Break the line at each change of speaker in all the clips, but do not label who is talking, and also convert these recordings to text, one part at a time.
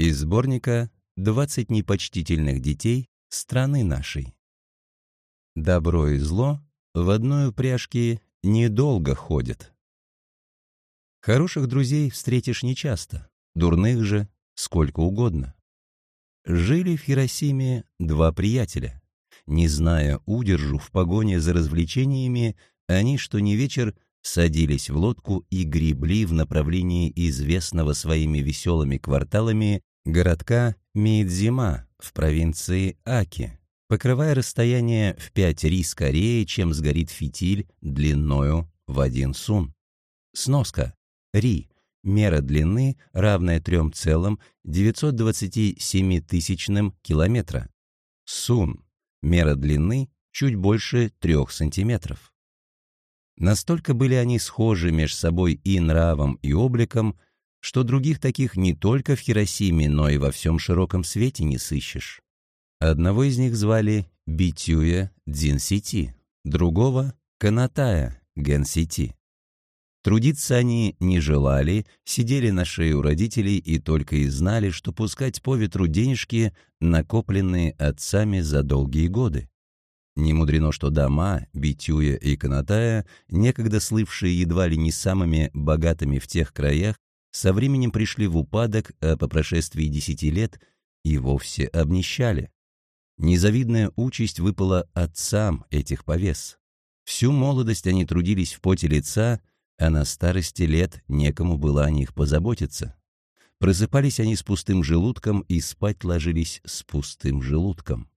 Из сборника «20 непочтительных детей страны нашей». Добро и зло в одной упряжке недолго ходят. Хороших друзей встретишь нечасто, дурных же сколько угодно. Жили в Хиросиме два приятеля. Не зная удержу в погоне за развлечениями, они что ни вечер садились в лодку и гребли в направлении известного своими веселыми кварталами городка Мейдзима в провинции Аки, покрывая расстояние в пять ри скорее, чем сгорит фитиль длиною в один сун. Сноска. Ри. Мера длины, равная 3,927 тысячным километра. Сун. Мера длины чуть больше 3 сантиметров. Настолько были они схожи между собой и нравом, и обликом, что других таких не только в Хиросиме, но и во всем широком свете не сыщешь. Одного из них звали Битюя Дзинсити, другого — Канатая Генсити. Трудиться они не желали, сидели на шее у родителей и только и знали, что пускать по ветру денежки, накопленные отцами за долгие годы. Не мудрено, что дома, Битюя и Канатая, некогда слывшие едва ли не самыми богатыми в тех краях, со временем пришли в упадок, а по прошествии десяти лет и вовсе обнищали. Незавидная участь выпала отцам этих повес. Всю молодость они трудились в поте лица, а на старости лет некому было о них позаботиться. Просыпались они с пустым желудком и спать ложились с пустым желудком.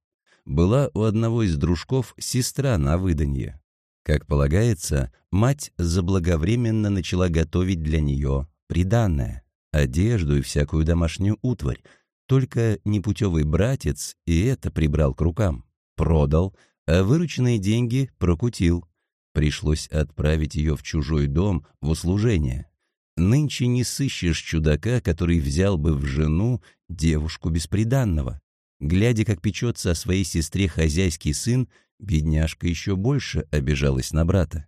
Была у одного из дружков сестра на выданье. Как полагается, мать заблаговременно начала готовить для нее приданное, одежду и всякую домашнюю утварь, только непутевый братец и это прибрал к рукам, продал, а вырученные деньги прокутил. Пришлось отправить ее в чужой дом в услужение. Нынче не сыщешь чудака, который взял бы в жену девушку бесприданного. Глядя, как печется о своей сестре хозяйский сын, бедняжка еще больше обижалась на брата.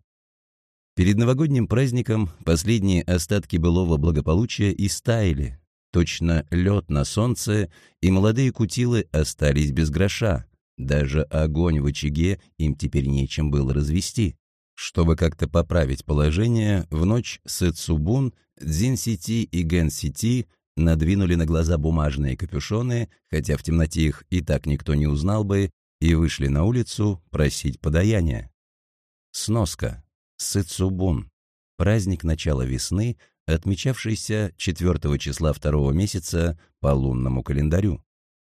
Перед новогодним праздником последние остатки былого благополучия истаяли. Точно лед на солнце, и молодые кутилы остались без гроша. Даже огонь в очаге им теперь нечем было развести. Чтобы как-то поправить положение, в ночь Сэцубун, Дзин-Сити и Ген-Сити надвинули на глаза бумажные капюшоны, хотя в темноте их и так никто не узнал бы, и вышли на улицу просить подаяния. Сноска. Сыцубун. Праздник начала весны, отмечавшийся 4 числа второго месяца по лунному календарю.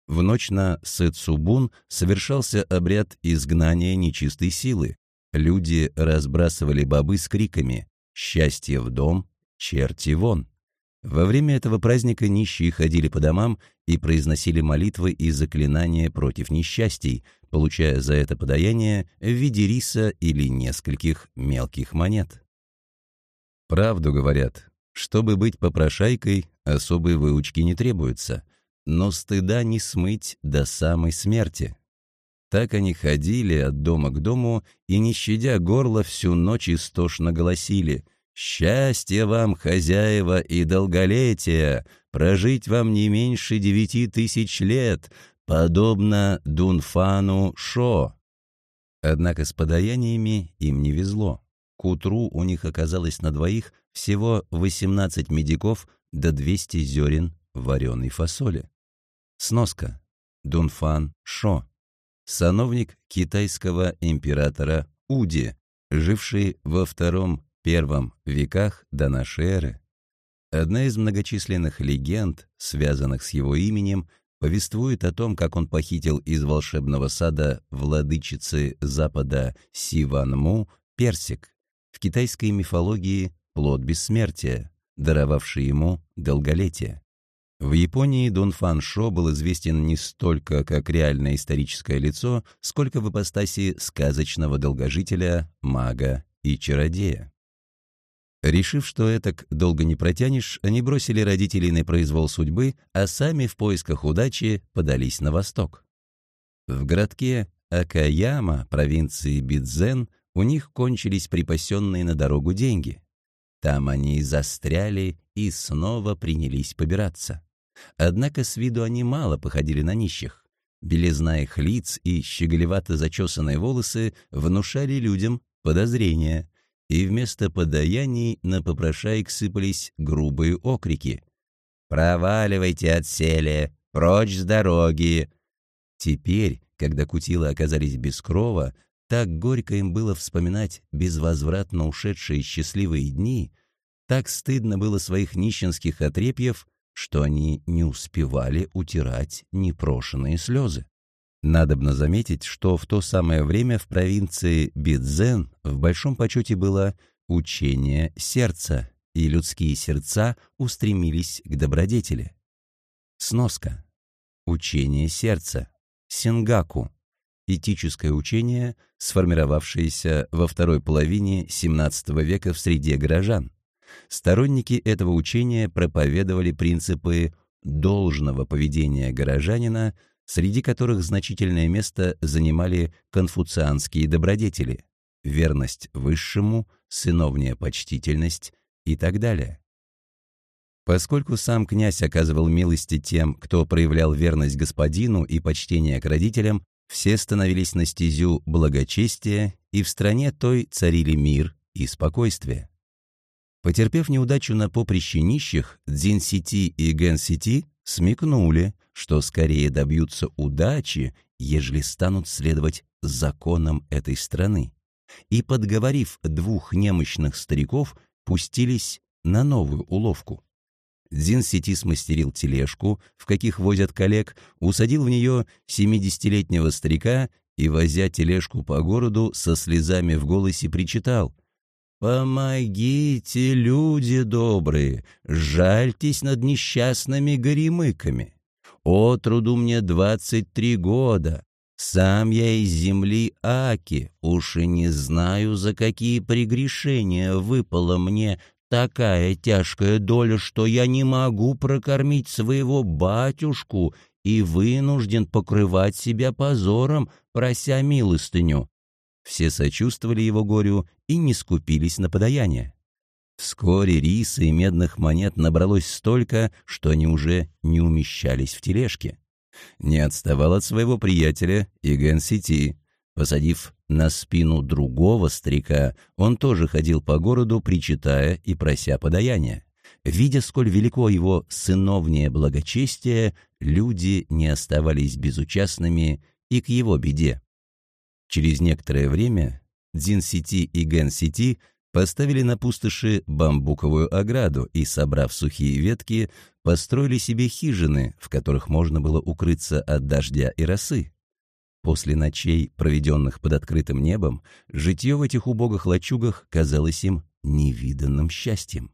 В ночь на Сыцубун совершался обряд изгнания нечистой силы. Люди разбрасывали бобы с криками «Счастье в дом! Черти вон!». Во время этого праздника нищие ходили по домам и произносили молитвы и заклинания против несчастий, получая за это подаяние в виде риса или нескольких мелких монет. Правду говорят, чтобы быть попрошайкой, особой выучки не требуется, но стыда не смыть до самой смерти. Так они ходили от дома к дому и, не щадя горла, всю ночь истошно голосили Счастье вам, хозяева, и долголетия, прожить вам не меньше девяти тысяч лет, подобно Дунфану Шо. Однако с подаяниями им не везло. К утру у них оказалось на двоих всего 18 медиков до 200 зерен вареной фасоли. Сноска. Дунфан Шо. Сановник китайского императора Уди, живший во втором первом веках до нашей эры. Одна из многочисленных легенд, связанных с его именем, повествует о том, как он похитил из волшебного сада владычицы Запада Сиванму персик, в китайской мифологии плод бессмертия, даровавший ему долголетие. В Японии Дун Фан Шо был известен не столько как реальное историческое лицо, сколько в ипостаси сказочного долгожителя, мага и чародея. Решив, что этак долго не протянешь, они бросили родителей на произвол судьбы, а сами в поисках удачи подались на восток. В городке Акаяма, провинции Бидзен, у них кончились припасенные на дорогу деньги. Там они застряли и снова принялись побираться. Однако с виду они мало походили на нищих. Белизна их лиц и щеголевато зачесанные волосы внушали людям подозрения, и вместо подаяний на попрошаек сыпались грубые окрики. «Проваливайте отселе! Прочь с дороги!» Теперь, когда кутилы оказались без крова, так горько им было вспоминать безвозвратно ушедшие счастливые дни, так стыдно было своих нищенских отрепьев, что они не успевали утирать непрошенные слезы. Надобно заметить, что в то самое время в провинции Бидзен в большом почете было учение сердца, и людские сердца устремились к добродетели. Сноска. Учение сердца. Сингаку. Этическое учение, сформировавшееся во второй половине XVII века в среде горожан. Сторонники этого учения проповедовали принципы должного поведения горожанина, среди которых значительное место занимали конфуцианские добродетели, верность высшему, сыновняя почтительность и так далее. Поскольку сам князь оказывал милости тем, кто проявлял верность господину и почтение к родителям, все становились на стезю благочестия, и в стране той царили мир и спокойствие. Потерпев неудачу на поприще нищих, Дзин-Сити и Ген-Сити смекнули, что скорее добьются удачи, ежели станут следовать законам этой страны. И, подговорив двух немощных стариков, пустились на новую уловку. Дзин-Сити смастерил тележку, в каких возят коллег, усадил в нее семидесятилетнего старика и, возя тележку по городу, со слезами в голосе причитал — «Помогите, люди добрые, жальтесь над несчастными горемыками. От труду мне двадцать три года, сам я из земли Аки, уж и не знаю, за какие прегрешения выпала мне такая тяжкая доля, что я не могу прокормить своего батюшку и вынужден покрывать себя позором, прося милостыню. Все сочувствовали его горю и не скупились на подаяние. Вскоре риса и медных монет набралось столько, что они уже не умещались в тележке. Не отставал от своего приятеля и Ген-Сити. Посадив на спину другого старика, он тоже ходил по городу, причитая и прося подаяния. Видя, сколь велико его сыновнее благочестие, люди не оставались безучастными и к его беде. Через некоторое время Дзин-Сити и Ген-Сити поставили на пустоши бамбуковую ограду и, собрав сухие ветки, построили себе хижины, в которых можно было укрыться от дождя и росы. После ночей, проведенных под открытым небом, житье в этих убогих лачугах казалось им невиданным счастьем.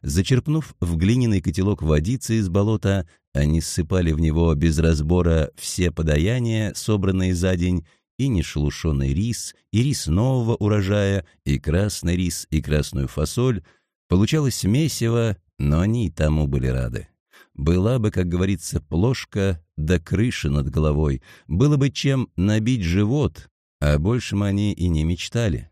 Зачерпнув в глиняный котелок водицы из болота, они ссыпали в него без разбора все подаяния, собранные за день, и нешелушенный рис, и рис нового урожая, и красный рис, и красную фасоль. Получалось месиво, но они и тому были рады. Была бы, как говорится, плошка до да крыши над головой, было бы чем набить живот, а большем они и не мечтали.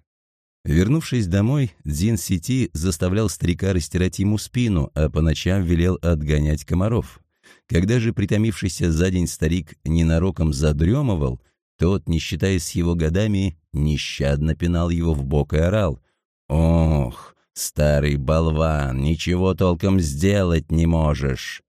Вернувшись домой, Дзин Сити заставлял старика растирать ему спину, а по ночам велел отгонять комаров. Когда же притомившийся за день старик ненароком задремывал, тот, не считаясь с его годами, нещадно пинал его в бок и орал. «Ох, старый болван, ничего толком сделать не можешь!»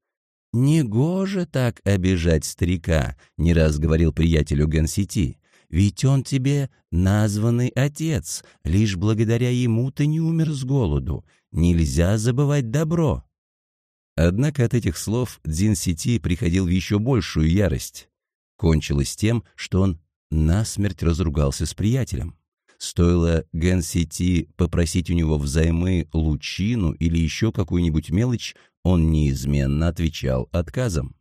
«Негоже так обижать старика», — не раз говорил приятелю Гансити. «Ведь он тебе названный отец, лишь благодаря ему ты не умер с голоду. Нельзя забывать добро». Однако от этих слов Дзин Сити приходил в еще большую ярость кончилось тем, что он насмерть разругался с приятелем. Стоило Ген-Сити попросить у него взаймы лучину или еще какую-нибудь мелочь, он неизменно отвечал отказом.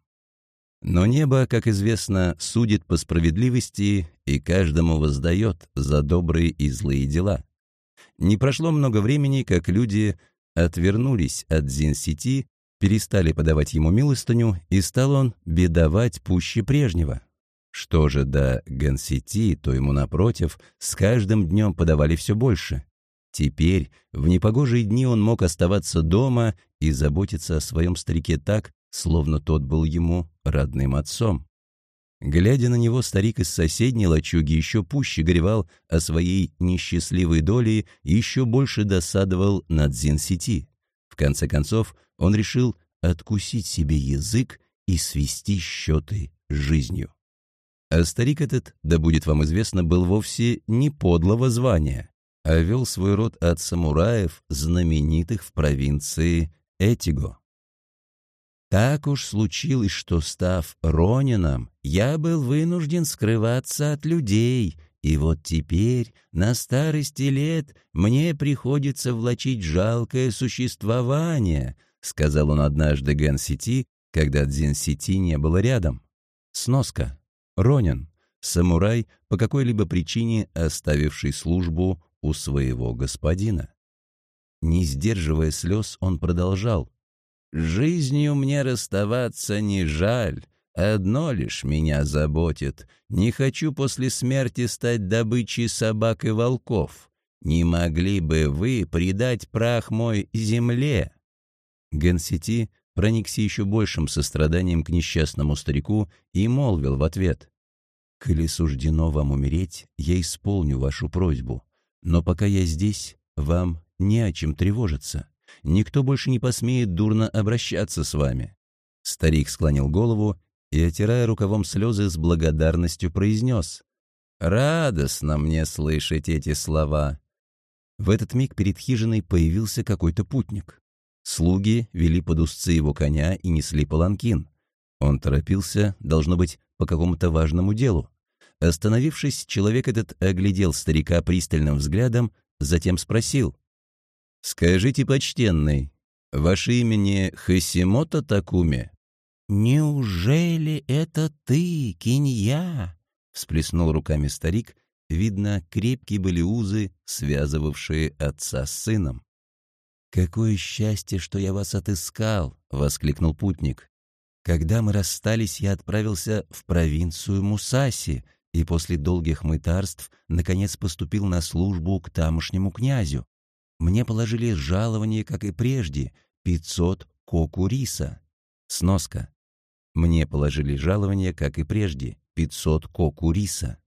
Но небо, как известно, судит по справедливости и каждому воздает за добрые и злые дела. Не прошло много времени, как люди отвернулись от Зин-Сити, перестали подавать ему милостыню, и стал он бедовать пуще прежнего. Что же до Гансити, то ему, напротив, с каждым днем подавали все больше. Теперь, в непогожие дни он мог оставаться дома и заботиться о своем старике так, словно тот был ему родным отцом. Глядя на него, старик из соседней лачуги еще пуще горевал о своей несчастливой доле и еще больше досадовал над Зинсити. В конце концов, он решил откусить себе язык и свести счеты с жизнью. А старик этот, да будет вам известно, был вовсе не подлого звания, а вел свой род от самураев, знаменитых в провинции Этиго. Так уж случилось, что, став Ронином, я был вынужден скрываться от людей, и вот теперь, на старости лет, мне приходится влачить жалкое существование, сказал он однажды Ген-Сити, когда Дзин-Сити не было рядом. Сноска. Ронин. Самурай, по какой-либо причине оставивший службу у своего господина. Не сдерживая слез, он продолжал. «Жизнью мне расставаться не жаль, одно лишь меня заботит. Не хочу после смерти стать добычей собак и волков. Не могли бы вы предать прах мой земле?» Генсити проникся еще большим состраданием к несчастному старику и молвил в ответ. «Коли суждено вам умереть, я исполню вашу просьбу. Но пока я здесь, вам не о чем тревожиться. Никто больше не посмеет дурно обращаться с вами». Старик склонил голову и, отирая рукавом слезы, с благодарностью произнес. «Радостно мне слышать эти слова». В этот миг перед хижиной появился какой-то путник. Слуги вели под узцы его коня и несли паланкин. Он торопился, должно быть, по какому-то важному делу. Остановившись, человек этот оглядел старика пристальным взглядом, затем спросил. «Скажите, почтенный, ваше имя Хасимото Такуми?» «Неужели это ты, Кинья?» — всплеснул руками старик. Видно, крепкие были узы, связывавшие отца с сыном. «Какое счастье, что я вас отыскал!» — воскликнул путник. «Когда мы расстались, я отправился в провинцию Мусаси и после долгих мытарств наконец поступил на службу к тамошнему князю. Мне положили жалование, как и прежде, пятьсот коку риса. Сноска. Мне положили жалование, как и прежде, пятьсот коку риса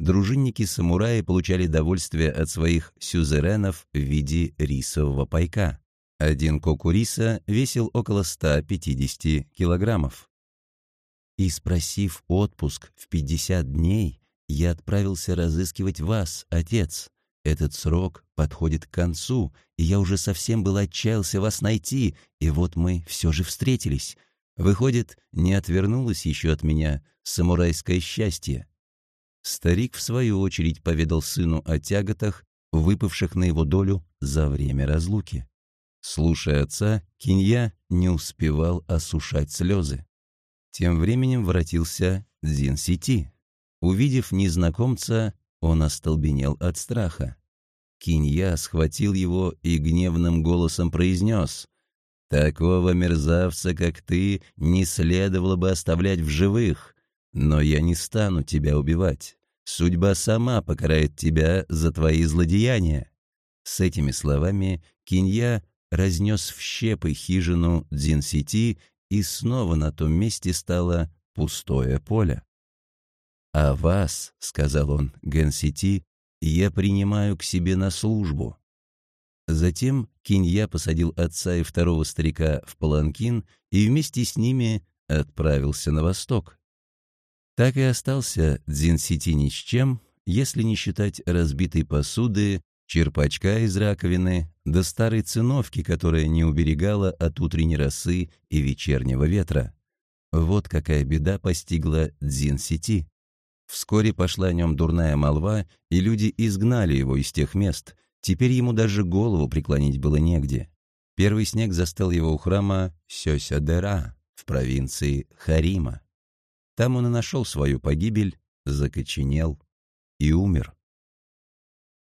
дружинники-самураи получали довольствие от своих сюзеренов в виде рисового пайка. Один коку риса весил около 150 килограммов. И спросив отпуск в 50 дней, я отправился разыскивать вас, отец. Этот срок подходит к концу, и я уже совсем был отчаялся вас найти, и вот мы все же встретились. Выходит, не отвернулось еще от меня самурайское счастье. Старик, в свою очередь, поведал сыну о тяготах, выпавших на его долю за время разлуки. Слушая отца, Кинья не успевал осушать слезы. Тем временем воротился Дзин Сити. Увидев незнакомца, он остолбенел от страха. Кинья схватил его и гневным голосом произнес «Такого мерзавца, как ты, не следовало бы оставлять в живых. Но я не стану тебя убивать. Судьба сама покарает тебя за твои злодеяния». С этими словами Кинья разнес в щепы хижину Дзинсити, и снова на том месте стало пустое поле. «А вас, — сказал он Генсити, — я принимаю к себе на службу». Затем Кинья посадил отца и второго старика в паланкин и вместе с ними отправился на восток. Так и остался Дзин-Сити ни с чем, если не считать разбитой посуды, черпачка из раковины, да старой циновки, которая не уберегала от утренней росы и вечернего ветра. Вот какая беда постигла Дзин-Сити. Вскоре пошла о нем дурная молва, и люди изгнали его из тех мест. Теперь ему даже голову преклонить было негде. Первый снег застал его у храма Сёся-Дера в провинции Харима. Там он и нашел свою погибель, закоченел и умер.